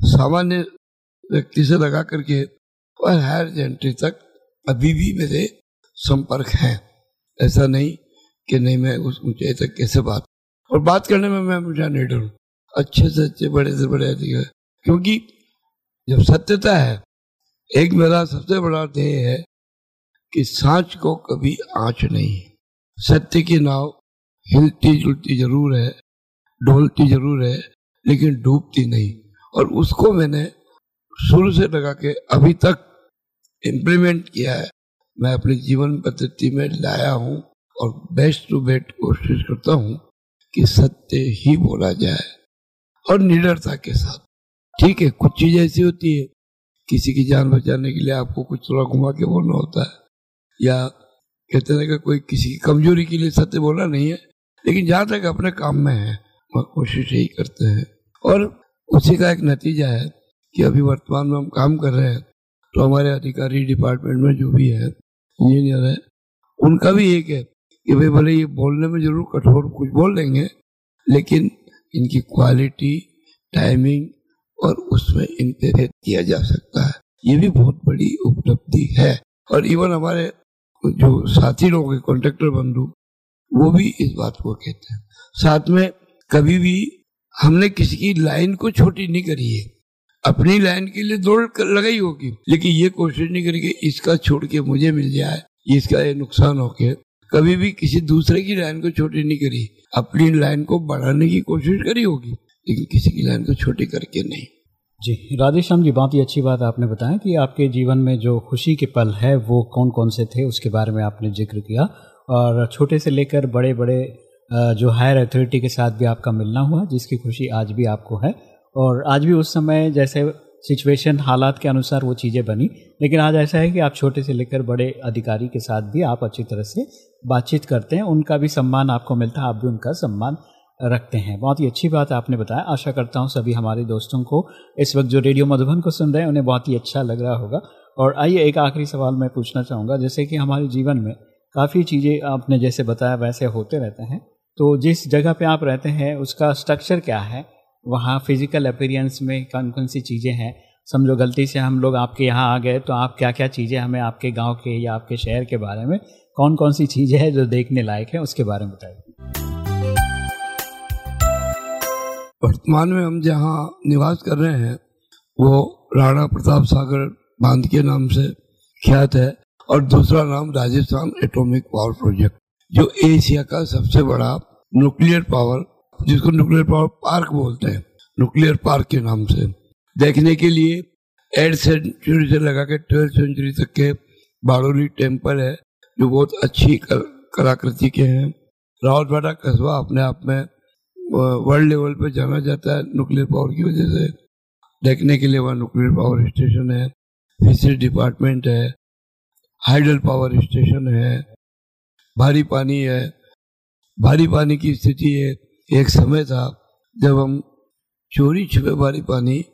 [SPEAKER 3] सामान्य व्यक्ति से लगा करके और हायर जेंट्री तक अभी भी मेरे संपर्क हैं। ऐसा नहीं कि नहीं मैं उस ऊंचाई तक कैसे बात और बात करने में मैं मुझे नहीं डरू अच्छे से अच्छे, बड़े से बड़े अधिकार क्योंकि जब सत्यता है, एक मेरा सबसे बड़ा ध्येय है कि सांच को कभी आँच नहीं। सत्य की नाव हिलती जुलती ज़रूर है, ढोलती ज़रूर है लेकिन डूबती नहीं। और उसको मैंने शुरू से लगा के अभी तक इम्प्लीमेंट किया है। मैं अपनी जीवन पद्धति में लाया हूँ और बेस्ट टू बेस्ट कोशिश करता हूँ कि सत्य ही बोला जाए और निडरता के साथ। ठीक है, कुछ चीज़ ऐसी होती है। किसी की जान बचाने के लिए आपको कुछ थोड़ा घुमा के बोलना होता है। या कहते हैं कि कोई किसी की कमज़ोरी के लिए सत्य बोलना नहीं है, लेकिन जहाँ तक अपने काम में है वह कोशिश यही करते हैं। और उसी का एक नतीजा है कि अभी वर्तमान में हम काम कर रहे हैं तो हमारे अधिकारी डिपार्टमेंट में जो भी है, इंजीनियर है, उनका भी एक है कि भाई भले ये बोलने में ज़रूर कठोर कुछ बोल लेंगे लेकिन इनकी क्वालिटी, टाइमिंग और उसमें इन पे भेद किया जा सकता है। ये भी बहुत बड़ी उपलब्धि है। और इवन हमारे जो साथी लोग कॉन्ट्रेक्टर बंधु, वो भी इस बात को कहते हैं। साथ में कभी भी हमने किसी की लाइन को छोटी नहीं करी है। अपनी लाइन के लिए दौड़ लगाई होगी, लेकिन ये कोशिश नहीं करी कि इसका छोड़ के मुझे मिल जाए, इसका ये नुकसान हो के कभी भी किसी दूसरे की लाइन को छोटी नहीं करी, अपनी लाइन को बढ़ाने की कोशिश करी होगी, लेकिन किसी की लाइन को छोटी करके नहीं।
[SPEAKER 2] जी, राधेश्याम जी, बहुत ही अच्छी बात आपने बताया कि आपके जीवन में जो खुशी के पल है, वो कौन कौन से थे, उसके बारे में आपने ज़िक्र किया। और छोटे से लेकर बड़े बड़े जो हायर अथॉरिटी के साथ भी आपका मिलना हुआ, जिसकी खुशी आज भी आपको है। और आज भी उस समय जैसे सिचुएशन हालात के अनुसार वो चीज़ें बनी, लेकिन आज ऐसा है कि आप छोटे से लेकर बड़े अधिकारी के साथ भी आप अच्छी तरह से बातचीत करते हैं, उनका भी सम्मान आपको मिलता है, आप भी उनका सम्मान रखते हैं। बहुत ही अच्छी बात आपने बताया। आशा करता हूँ सभी हमारे दोस्तों को इस वक्त जो रेडियो मधुबन को सुन रहे हैं, उन्हें बहुत ही अच्छा लग रहा होगा। और आइए एक आखिरी सवाल मैं पूछना चाहूँगा। जैसे कि हमारे जीवन में काफ़ी चीज़ें आपने जैसे बताया, वैसे होते रहते हैं। तो जिस जगह पे आप रहते हैं, उसका स्ट्रक्चर क्या है? वहाँ फ़िज़िकल अपीरियंस में कौन कौन सी चीज़ें हैं? समझो गलती से हम लोग आपके यहाँ आ गए तो आप क्या क्या चीज़ें हमें आपके गाँव के या आपके शहर के बारे में कौन कौन सी चीज़ें हैं जो देखने लायक है, उसके बारे में बताइए।
[SPEAKER 3] वर्तमान में हम जहाँ निवास कर रहे हैं, वो राणा प्रताप सागर बाँध के नाम से ख्यात है और दूसरा नाम राजस्थान एटॉमिक पावर प्रोजेक्ट जो एशिया का सबसे बड़ा न्यूक्लियर पावर जिसको न्यूक्लियर पावर पार्क बोलते हैं न्यूक्लियर पार्क के नाम से। देखने के लिए एट सेंचुरी से लगा के ट्वेल्थ सेंचुरी तक के बाड़ोली टेंपल है जो बहुत अच्छी कर, कलाकृति के हैं। रावतवाड़ा कस्बा अपने आप में वर्ल्ड लेवल पे जाना जाता है न्यूक्लियर पावर की वजह से। देखने के लिए वहाँ न्यूक्लियर पावर स्टेशन है फिशरी डिपार्टमेंट है हाइडल पावर स्टेशन है। भारी पानी है। भारी पानी की स्थिति है एक समय था जब हम चोरी छुपे भारी पानी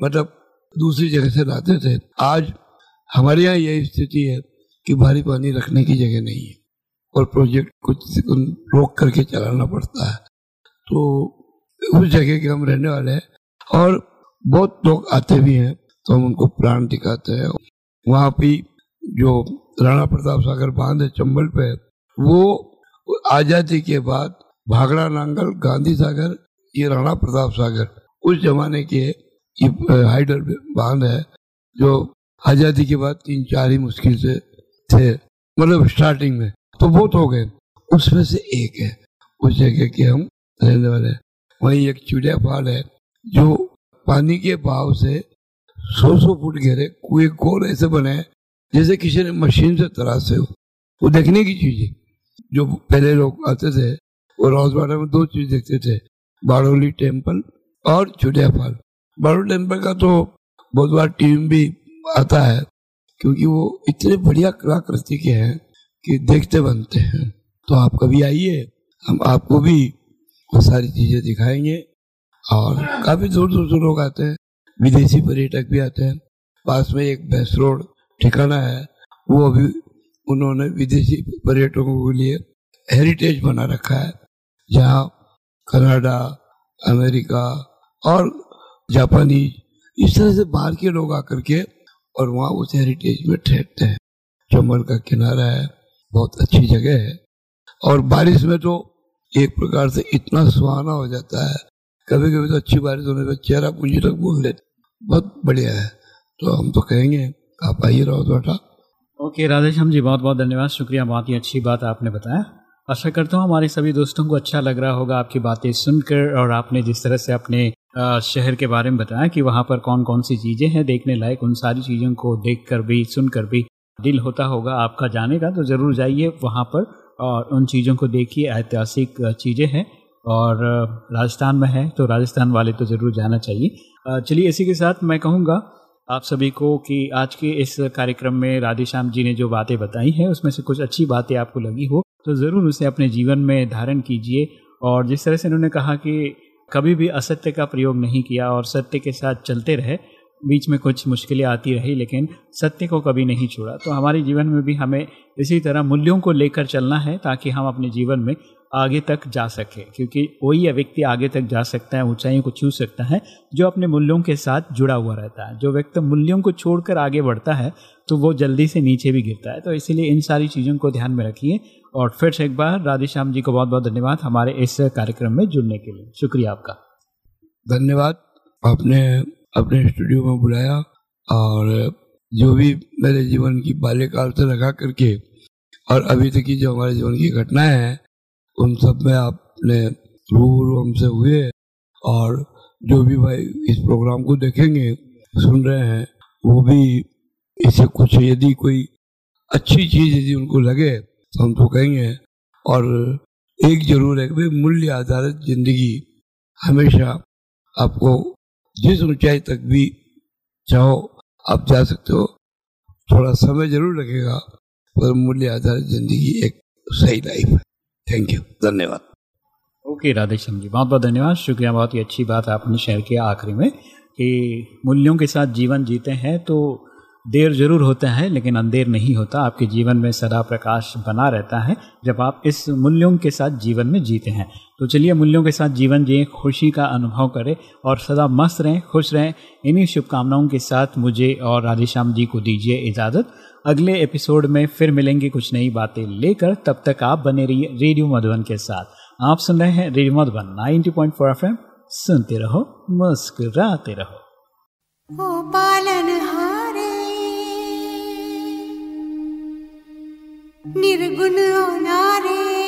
[SPEAKER 3] मतलब दूसरी जगह से लाते थे। आज हमारे यहाँ यही स्थिति है कि भारी पानी रखने की जगह नहीं है और प्रोजेक्ट कुछ रोक करके चलाना पड़ता है। तो उस जगह के हम रहने वाले हैं और बहुत लोग आते भी हैं तो हम उनको प्राण दिखाते हैं। वहाँ पे जो राणा प्रताप सागर बाँध है, चंबल पे वो आज़ादी के बाद भागड़ा नांगल, गांधी सागर, ये राणा प्रताप सागर, उस जमाने के हाइडर बाँध है, जो आज़ादी के बाद तीन चार ही मुश्किल से थे मतलब स्टार्टिंग में तो बहुत हो गए। उसमें से एक है, उस जगह के हम रहने वाले वही एक चिड़िया फाल है, जो पानी के भाव से सौ सौ फुट गहरे कुएँ गोल ऐसे बने जैसे किसी ने मशीन से तरासे हो। वो देखने की चीज़ है। जो पहले लोग आते थे, वो रोजवाड़ा में दो चीज़ देखते थे, बाड़ोली टेंपल और चुड़िया फॉल बाड़ोली टेंपल का तो बहुत बार टीम भी आता है, क्योंकि वो इतने बढ़िया कलाकृति के हैं कि देखते बनते हैं। तो आप कभी आइए, हम आपको भी वो सारी चीज़ें दिखाएँगे और काफ़ी दूर दूर से लोग आते हैं, विदेशी पर्यटक भी आते हैं। पास में एक बेस रोड ठिकाना है, वो अभी उन्होंने विदेशी पर्यटकों के लिए हेरिटेज बना रखा है, जहाँ कनाडा, अमेरिका और जापानी इस तरह से बाहर के लोग आकर के और वहाँ उस हेरिटेज में ठहरते हैं। चंबल का किनारा है, बहुत अच्छी जगह है। और बारिश में तो एक प्रकार से इतना सुहाना हो जाता है कभी कभी तो अच्छी बारिश होने पर चेहरा पूंजी तक बोल लेते बहुत बढ़िया है। तो हम तो कहेंगे, आप आइए रहो बेटा
[SPEAKER 2] ओके राधेश्याम जी बहुत बहुत धन्यवाद। शुक्रिया, बहुत ही अच्छी बात आपने बताया। आशा करता हूँ हमारे सभी दोस्तों को अच्छा लग रहा होगा आपकी बातें सुनकर और आपने जिस तरह से अपने शहर के बारे में बताया कि वहाँ पर कौन कौन सी चीज़ें हैं, देखने लायक, उन सारी चीज़ों को देख कर भी, सुनकर भी दिल होता होगा आपका जाने का तो ज़रूर जाइए वहाँ पर और उन चीज़ों को देखिए, ऐतिहासिक चीज़ें हैं और राजस्थान में है तो राजस्थान वाले तो ज़रूर जाना चाहिए। चलिए इसी के साथ मैं कहूँगा आप सभी को कि आज के इस कार्यक्रम में राधेश्याम जी ने जो बातें बताई हैं, उसमें से कुछ अच्छी बातें आपको लगी हो तो ज़रूर उसे अपने जीवन में धारण कीजिए। और जिस तरह से इन्होंने कहा कि कभी भी असत्य का प्रयोग नहीं किया और सत्य के साथ चलते रहे, बीच में कुछ मुश्किलें आती रही, लेकिन सत्य को कभी नहीं छोड़ा। तो हमारे जीवन में भी हमें इसी तरह मूल्यों को लेकर चलना है, ताकि हम अपने जीवन में आगे तक जा सके, क्योंकि वही व्यक्ति आगे तक जा सकता है, ऊंचाइयों को छू सकता है, जो अपने मूल्यों के साथ जुड़ा हुआ रहता है। जो व्यक्ति मूल्यों को छोड़कर आगे बढ़ता है तो वो जल्दी से नीचे भी गिरता है। तो इसीलिए इन सारी चीज़ों को ध्यान में रखिए। और फिर से एक बार राधेश्याम जी को बहुत बहुत धन्यवाद हमारे इस कार्यक्रम में जुड़ने के लिए। शुक्रिया आपका।
[SPEAKER 3] धन्यवाद। आपने अपने स्टूडियो में बुलाया और जो भी मेरे जीवन की बाल्यकाल से लगा करके और अभी तक की जो हमारे जीवन की घटनाएँ हैं उन सब में आपने रूबरू हमसे हुए और जो भी भाई इस प्रोग्राम को देखेंगे, सुन रहे हैं, वो भी इससे कुछ यदि कोई अच्छी चीज़ यदि उनको लगे तो हम तो कहेंगे। और एक ज़रूर है कि मूल्य आधारित ज़िंदगी हमेशा आपको जिस ऊंचाई तक भी चाहो आप जा सकते हो। थोड़ा समय ज़रूर लगेगा, पर मूल्य आधारित ज़िंदगी एक सही लाइफ है। थैंक यू धन्यवाद।
[SPEAKER 2] ओके राधेश्याम जी बहुत बहुत धन्यवाद। शुक्रिया, बहुत ही अच्छी बात है आपने शेयर किया आखिरी में कि मूल्यों के साथ जीवन जीते हैं तो देर ज़रूर होता है, लेकिन अंधेर नहीं होता। आपके जीवन में सदा प्रकाश बना रहता है, जब आप इस मूल्यों के साथ जीवन में जीते हैं। तो चलिए मूल्यों के साथ जीवन जिए, खुशी का अनुभव करें और सदा मस्त रहें, खुश रहें। इन्हीं शुभकामनाओं के साथ मुझे और राधेश्याम जी को दीजिए इजाज़त। अगले एपिसोड में फिर मिलेंगे कुछ नई बातें लेकर, तब तक आप बने रहिए रेडियो मधुबन के साथ। आप सुन रहे हैं रेडियो मधुबन 90.4 एफएम। सुनते रहो, मुस्कुराते रहो।
[SPEAKER 5] पालन हारे, निर्गुण नारे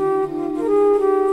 [SPEAKER 5] हो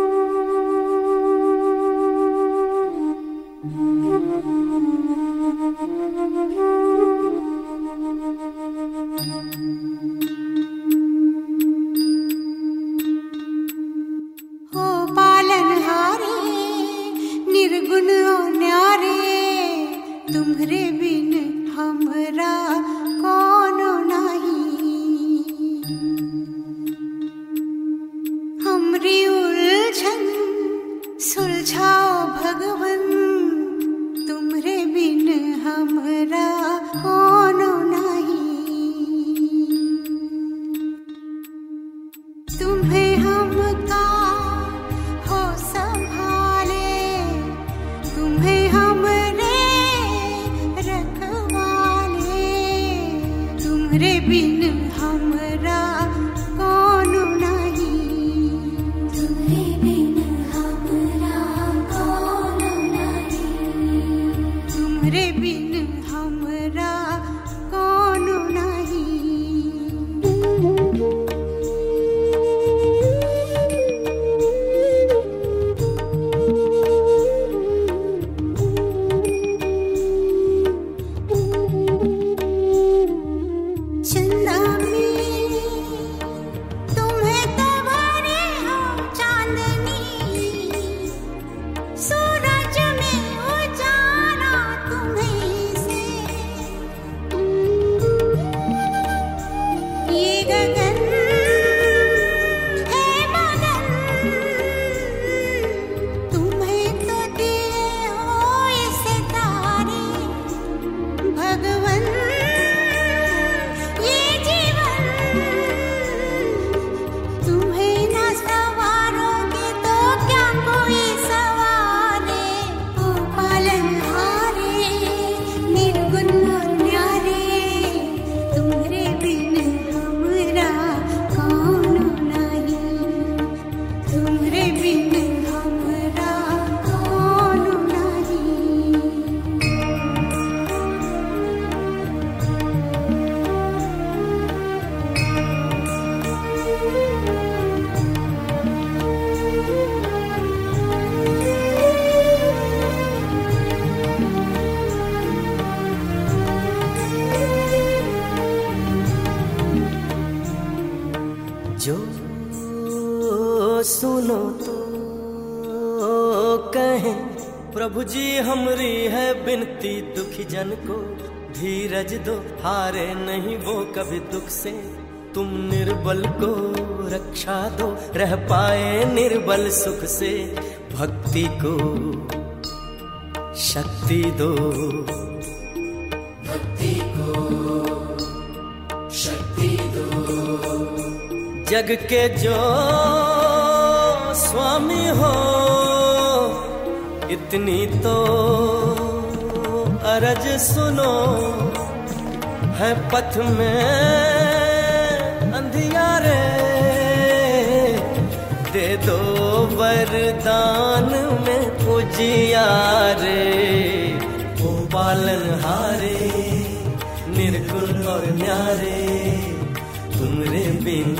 [SPEAKER 6] तुम निर्बल को रक्षा दो रह पाए निर्बल सुख से भक्ति को शक्ति दो। भक्ति को शक्ति दो। जग के जो स्वामी हो इतनी तो अरज सुनो है पथ में अंधियारे दे दो वरदान में उजियारे ओ पालन हारे निर्गुण और न्यारे तुमरे बिन